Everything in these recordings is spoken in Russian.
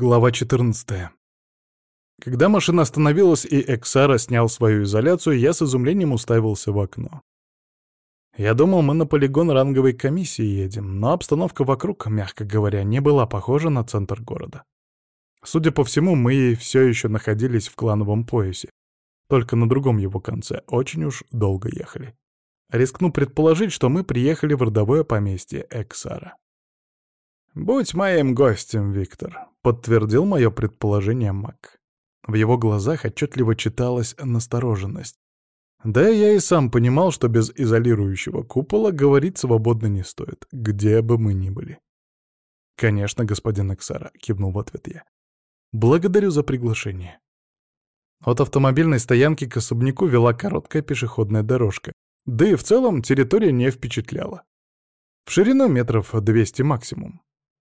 Глава 14. Когда машина остановилась и Эксара снял свою изоляцию, я с изумлением уставился в окно. Я думал, мы на полигон ранговой комиссии едем, но обстановка вокруг, мягко говоря, не была похожа на центр города. Судя по всему, мы все еще находились в клановом поясе, только на другом его конце, очень уж долго ехали. Рискну предположить, что мы приехали в родовое поместье Эксара. «Будь моим гостем, Виктор», — подтвердил мое предположение Мак. В его глазах отчетливо читалась настороженность. Да я и сам понимал, что без изолирующего купола говорить свободно не стоит, где бы мы ни были. «Конечно, господин Эксара», — кивнул в ответ я. «Благодарю за приглашение». От автомобильной стоянки к особняку вела короткая пешеходная дорожка, да и в целом территория не впечатляла. В ширину метров 200 максимум.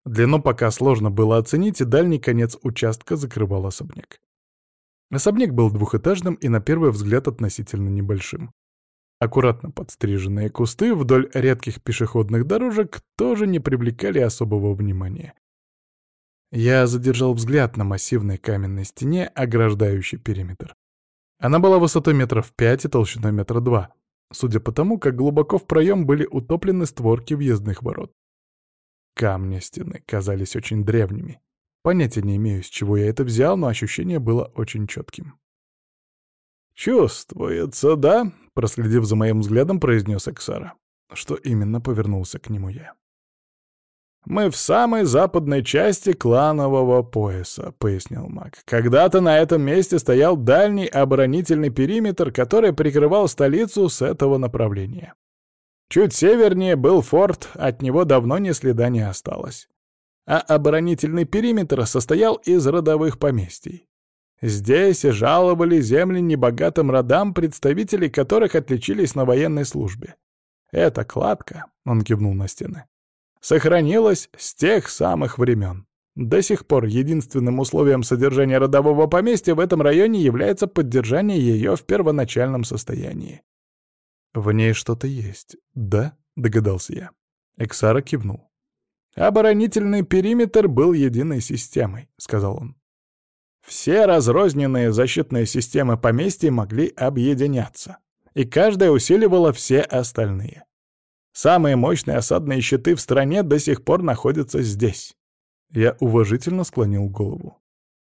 Длину пока сложно было оценить, и дальний конец участка закрывал особняк. Особняк был двухэтажным и на первый взгляд относительно небольшим. Аккуратно подстриженные кусты вдоль редких пешеходных дорожек тоже не привлекали особого внимания. Я задержал взгляд на массивной каменной стене, ограждающей периметр. Она была высотой метров пять и толщиной метра два, судя по тому, как глубоко в проем были утоплены створки въездных ворот. Камни стены казались очень древними. Понятия не имею, с чего я это взял, но ощущение было очень четким. «Чувствуется, да?» — проследив за моим взглядом, произнес Эксара. Что именно повернулся к нему я. «Мы в самой западной части кланового пояса», — пояснил маг. «Когда-то на этом месте стоял дальний оборонительный периметр, который прикрывал столицу с этого направления. Чуть севернее был форт, от него давно ни следа не осталось. А оборонительный периметр состоял из родовых поместий. Здесь жаловали земли небогатым родам, представители которых отличились на военной службе. Эта кладка, — он кивнул на стены, — сохранилась с тех самых времен. До сих пор единственным условием содержания родового поместья в этом районе является поддержание ее в первоначальном состоянии. «В ней что-то есть, да?» — догадался я. Эксара кивнул. «Оборонительный периметр был единой системой», — сказал он. «Все разрозненные защитные системы поместья могли объединяться, и каждая усиливала все остальные. Самые мощные осадные щиты в стране до сих пор находятся здесь». Я уважительно склонил голову.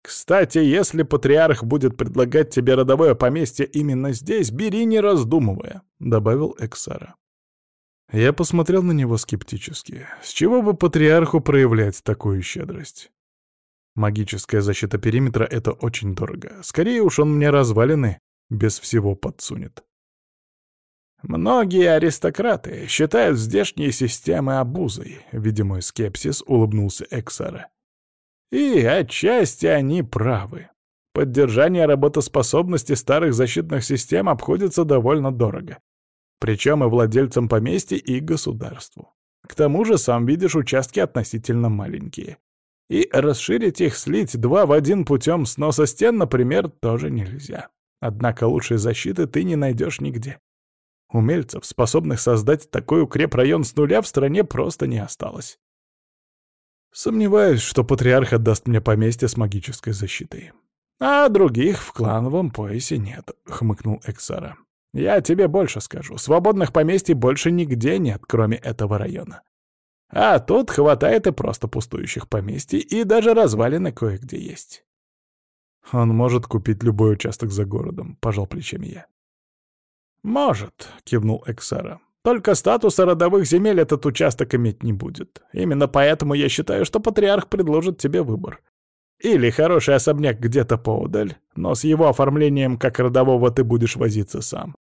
Кстати, если патриарх будет предлагать тебе родовое поместье именно здесь, бери не раздумывая», — добавил Эксара. Я посмотрел на него скептически. С чего бы патриарху проявлять такую щедрость? Магическая защита периметра — это очень дорого. Скорее уж он мне развалины без всего подсунет. «Многие аристократы считают здешние системы обузой», — видимый скепсис улыбнулся Эксара. И отчасти они правы. Поддержание работоспособности старых защитных систем обходится довольно дорого. Причем и владельцам поместья, и государству. К тому же, сам видишь, участки относительно маленькие. И расширить их, слить два в один путем сноса стен, например, тоже нельзя. Однако лучшей защиты ты не найдешь нигде. Умельцев, способных создать такой укрепрайон с нуля, в стране просто не осталось. Сомневаюсь, что патриарх отдаст мне поместье с магической защитой. А других в клановом поясе нет, — хмыкнул Эксара. Я тебе больше скажу. Свободных поместий больше нигде нет, кроме этого района. А тут хватает и просто пустующих поместий, и даже развалины кое-где есть. Он может купить любой участок за городом, — пожал плечами я. «Может», — кивнул Эксара. Только статуса родовых земель этот участок иметь не будет. Именно поэтому я считаю, что патриарх предложит тебе выбор. Или хороший особняк где-то поодаль, но с его оформлением как родового ты будешь возиться сам.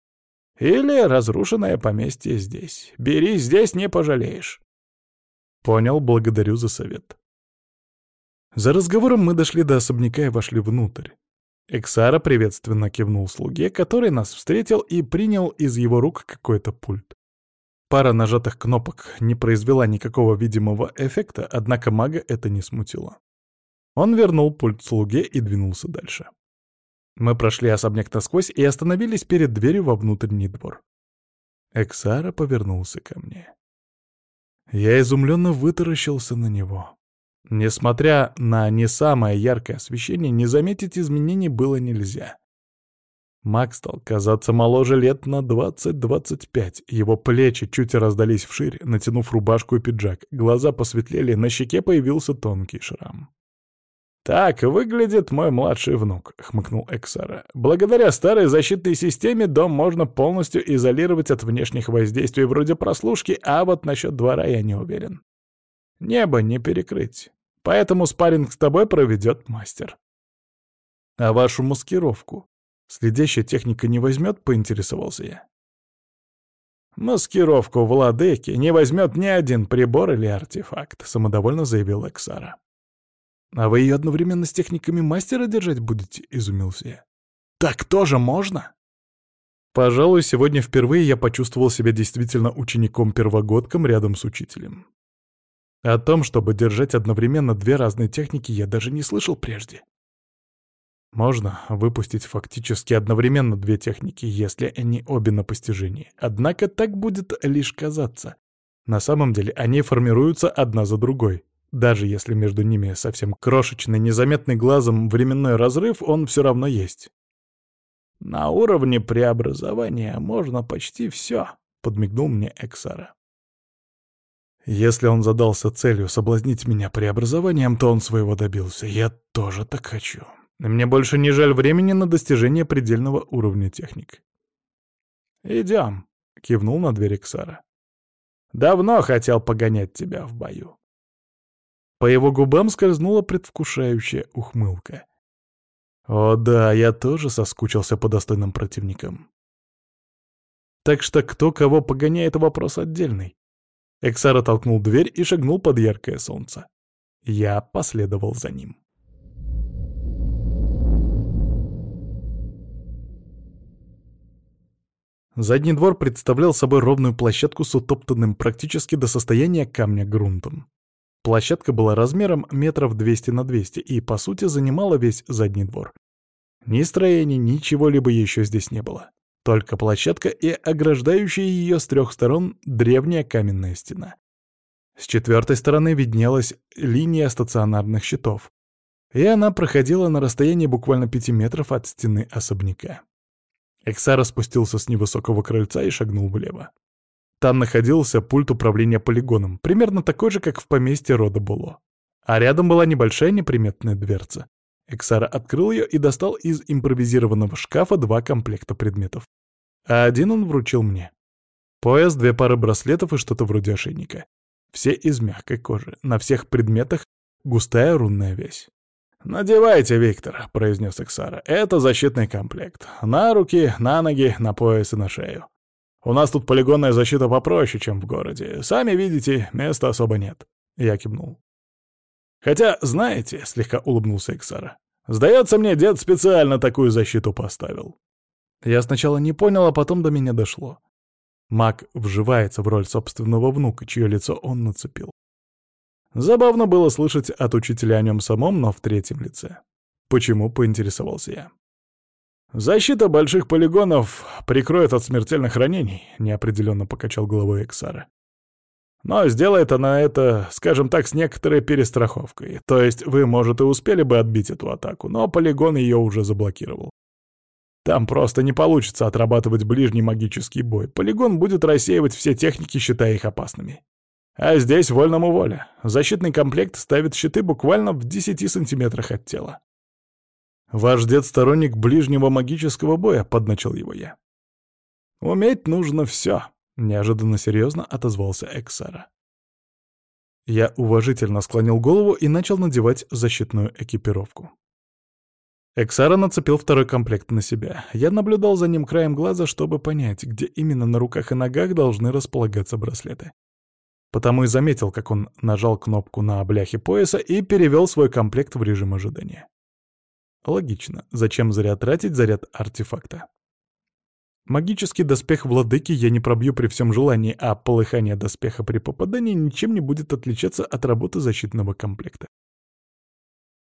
Или разрушенное поместье здесь. Бери здесь, не пожалеешь. Понял, благодарю за совет. За разговором мы дошли до особняка и вошли внутрь. Эксара приветственно кивнул слуге, который нас встретил и принял из его рук какой-то пульт. Пара нажатых кнопок не произвела никакого видимого эффекта, однако мага это не смутило. Он вернул пульт слуге и двинулся дальше. Мы прошли особняк насквозь и остановились перед дверью во внутренний двор. Эксара повернулся ко мне. Я изумленно вытаращился на него. Несмотря на не самое яркое освещение, не заметить изменений было нельзя. Макс стал казаться моложе лет на 20-25. Его плечи чуть раздались вширь, натянув рубашку и пиджак. Глаза посветлели, на щеке появился тонкий шрам. «Так выглядит мой младший внук», — хмыкнул Эксара. «Благодаря старой защитной системе дом можно полностью изолировать от внешних воздействий вроде прослушки, а вот насчет двора я не уверен. Небо не перекрыть, поэтому спарринг с тобой проведет мастер». «А вашу маскировку следящая техника не возьмет?» — поинтересовался я. «Маскировку владыки не возьмет ни один прибор или артефакт», — самодовольно заявил Эксара. «А вы ее одновременно с техниками мастера держать будете?» — изумился я. «Так тоже можно?» Пожалуй, сегодня впервые я почувствовал себя действительно учеником-первогодком рядом с учителем. О том, чтобы держать одновременно две разные техники, я даже не слышал прежде. Можно выпустить фактически одновременно две техники, если они обе на постижении. Однако так будет лишь казаться. На самом деле они формируются одна за другой. Даже если между ними совсем крошечный, незаметный глазом временной разрыв, он все равно есть. «На уровне преобразования можно почти все», — подмигнул мне Эксара. Если он задался целью соблазнить меня преобразованием, то он своего добился. Я тоже так хочу. Мне больше не жаль времени на достижение предельного уровня техник. «Идем», — кивнул на дверь Эксара. «Давно хотел погонять тебя в бою». По его губам скользнула предвкушающая ухмылка. О да, я тоже соскучился по достойным противникам. Так что кто кого погоняет — вопрос отдельный. Эксара толкнул дверь и шагнул под яркое солнце. Я последовал за ним. Задний двор представлял собой ровную площадку с утоптанным практически до состояния камня грунтом. Площадка была размером метров 200 на 200 и, по сути, занимала весь задний двор. Ни строений, ничего-либо еще здесь не было. Только площадка и ограждающая ее с трех сторон древняя каменная стена. С четвертой стороны виднелась линия стационарных щитов, и она проходила на расстоянии буквально пяти метров от стены особняка. Эксара спустился с невысокого крыльца и шагнул влево. Там находился пульт управления полигоном, примерно такой же, как в поместье рода Було. А рядом была небольшая неприметная дверца. Эксара открыл ее и достал из импровизированного шкафа два комплекта предметов. А один он вручил мне. Пояс, две пары браслетов и что-то вроде ошейника. Все из мягкой кожи. На всех предметах густая рунная вязь. «Надевайте, Виктор», — произнес Эксара. «Это защитный комплект. На руки, на ноги, на пояс и на шею. У нас тут полигонная защита попроще, чем в городе. Сами видите, места особо нет. Я кивнул. Хотя, знаете, слегка улыбнулся Эксара. Сдается мне, дед специально такую защиту поставил. Я сначала не понял, а потом до меня дошло. Маг вживается в роль собственного внука, чье лицо он нацепил. Забавно было слышать от учителя о нем самом, но в третьем лице. Почему, поинтересовался я. «Защита больших полигонов прикроет от смертельных ранений», — неопределенно покачал головой Эксара. «Но сделает она это, скажем так, с некоторой перестраховкой. То есть вы, может, и успели бы отбить эту атаку, но полигон ее уже заблокировал. Там просто не получится отрабатывать ближний магический бой. Полигон будет рассеивать все техники, считая их опасными. А здесь вольному воля. Защитный комплект ставит щиты буквально в 10 сантиметрах от тела. «Ваш дед сторонник ближнего магического боя», — подначил его я. «Уметь нужно все», — неожиданно серьезно отозвался Эксара. Я уважительно склонил голову и начал надевать защитную экипировку. Эксара нацепил второй комплект на себя. Я наблюдал за ним краем глаза, чтобы понять, где именно на руках и ногах должны располагаться браслеты. Потому и заметил, как он нажал кнопку на бляхе пояса и перевел свой комплект в режим ожидания. Логично. Зачем зря тратить заряд артефакта? Магический доспех владыки я не пробью при всем желании, а полыхание доспеха при попадании ничем не будет отличаться от работы защитного комплекта.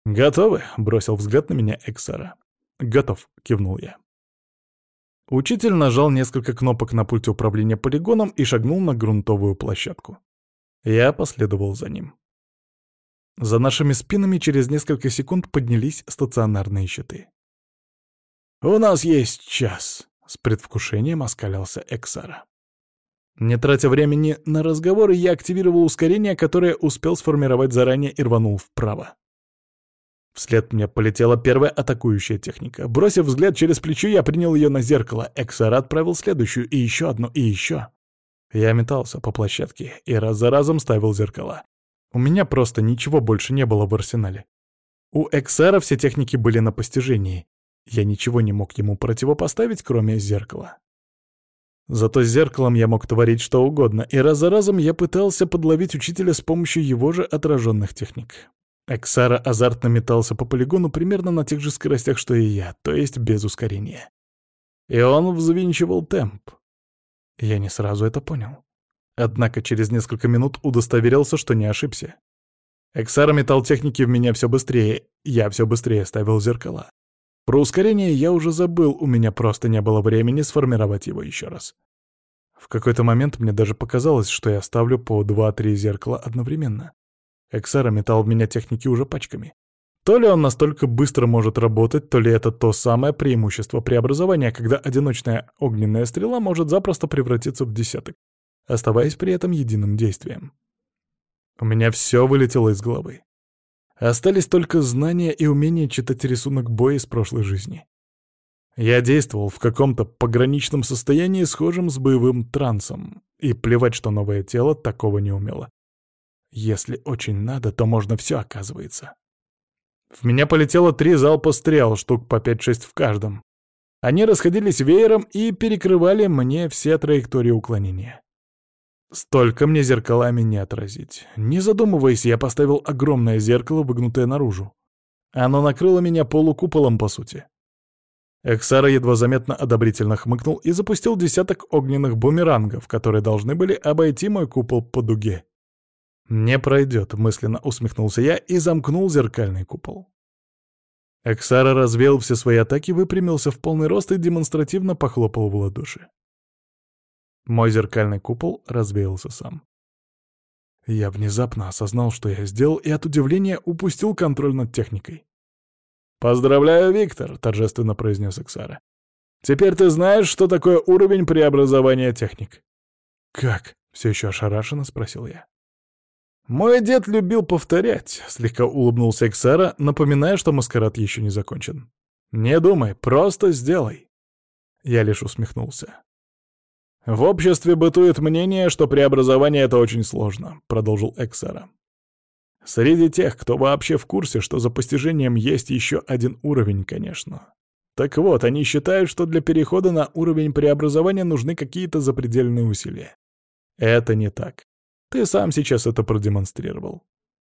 «Готовы?» — бросил взгляд на меня Эксара. «Готов», — кивнул я. Учитель нажал несколько кнопок на пульте управления полигоном и шагнул на грунтовую площадку. Я последовал за ним. За нашими спинами через несколько секунд поднялись стационарные щиты. «У нас есть час», — с предвкушением оскалялся Эксара. Не тратя времени на разговоры, я активировал ускорение, которое успел сформировать заранее и рванул вправо. Вслед мне полетела первая атакующая техника. Бросив взгляд через плечо, я принял ее на зеркало. Эксара отправил следующую, и еще одну, и еще. Я метался по площадке и раз за разом ставил зеркала. У меня просто ничего больше не было в арсенале. У Эксара все техники были на постижении. Я ничего не мог ему противопоставить, кроме зеркала. Зато с зеркалом я мог творить что угодно, и раз за разом я пытался подловить учителя с помощью его же отраженных техник. Эксара азартно метался по полигону примерно на тех же скоростях, что и я, то есть без ускорения. И он взвинчивал темп. Я не сразу это понял. Однако через несколько минут удостоверился, что не ошибся. Эксара метал техники в меня все быстрее, я все быстрее ставил зеркала. Про ускорение я уже забыл, у меня просто не было времени сформировать его еще раз. В какой-то момент мне даже показалось, что я ставлю по 2-3 зеркала одновременно. Эксара метал в меня техники уже пачками. То ли он настолько быстро может работать, то ли это то самое преимущество преобразования, когда одиночная огненная стрела может запросто превратиться в десяток, оставаясь при этом единым действием. У меня все вылетело из головы. Остались только знания и умение читать рисунок боя из прошлой жизни. Я действовал в каком-то пограничном состоянии, схожем с боевым трансом, и плевать, что новое тело такого не умело. Если очень надо, то можно все, оказывается. В меня полетело три залпа стрел, штук по 5-6 в каждом. Они расходились веером и перекрывали мне все траектории уклонения. Столько мне зеркалами не отразить. Не задумываясь, я поставил огромное зеркало, выгнутое наружу. Оно накрыло меня полукуполом, по сути. Эксара едва заметно одобрительно хмыкнул и запустил десяток огненных бумерангов, которые должны были обойти мой купол по дуге. «Не пройдет», — мысленно усмехнулся я и замкнул зеркальный купол. Эксара развеял все свои атаки, выпрямился в полный рост и демонстративно похлопал в ладоши. Мой зеркальный купол развеялся сам. Я внезапно осознал, что я сделал, и от удивления упустил контроль над техникой. «Поздравляю, Виктор», — торжественно произнес Эксара. «Теперь ты знаешь, что такое уровень преобразования техник». «Как?» — все еще ошарашенно спросил я. «Мой дед любил повторять», — слегка улыбнулся Эксара, напоминая, что маскарад еще не закончен. «Не думай, просто сделай». Я лишь усмехнулся. «В обществе бытует мнение, что преобразование — это очень сложно», — продолжил Эксара. «Среди тех, кто вообще в курсе, что за постижением есть еще один уровень, конечно. Так вот, они считают, что для перехода на уровень преобразования нужны какие-то запредельные усилия. Это не так. Ты сам сейчас это продемонстрировал.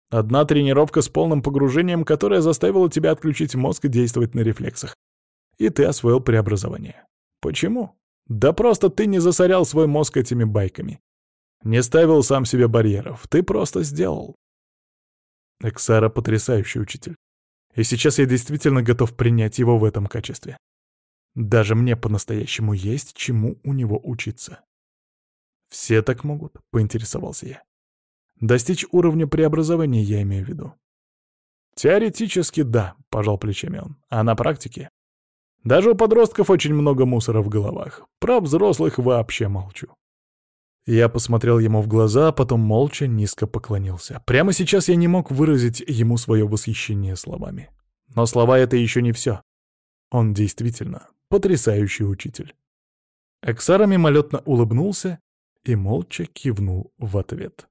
Одна тренировка с полным погружением, которая заставила тебя отключить мозг и действовать на рефлексах. И ты освоил преобразование. Почему? Да просто ты не засорял свой мозг этими байками. Не ставил сам себе барьеров. Ты просто сделал. Эксара — потрясающий учитель. И сейчас я действительно готов принять его в этом качестве. Даже мне по-настоящему есть чему у него учиться. «Все так могут?» — поинтересовался я. «Достичь уровня преобразования я имею в виду». «Теоретически да», — пожал плечами он. «А на практике?» «Даже у подростков очень много мусора в головах. Про взрослых вообще молчу». Я посмотрел ему в глаза, а потом молча низко поклонился. Прямо сейчас я не мог выразить ему свое восхищение словами. Но слова — это еще не все. Он действительно потрясающий учитель. Эксара мимолетно улыбнулся и молча кивнул в ответ.